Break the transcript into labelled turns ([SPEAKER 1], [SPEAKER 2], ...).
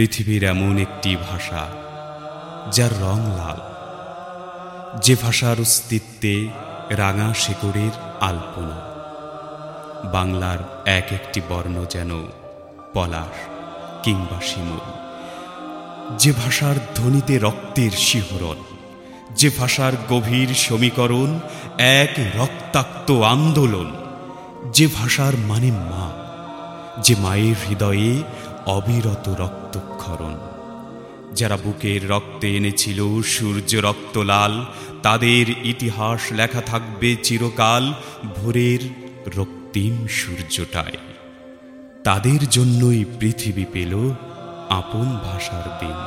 [SPEAKER 1] পৃথিবীর এমন একটি ভাষা, যার রং লাল। যে ভাষার অস্তিত্বে রাঙা শেকড়ের আলপনা। বাংলার এক একটি বর্ণ যেন পলাশ কিংবা শিমুল। যে ভাষার ধ্বনিতে রক্তের শিহরণ, যে ভাষার গভীর সমীকরণ এক রক্তাক্ত আন্দোলন। যে ভাষার মানে মা, যে মায়ের হৃদয়ে অবিরত রক্তক্ষরণ। যারা বুকের রক্তে এনেছিল সূর্য রক্তলাল তাদের ইতিহাস লেখা থাকবে চিরকাল ভোরের রক্তিম সূর্যটায়। তাদের জন্যই পৃথিবী পেল আপন ভাষার দিন।